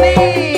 me.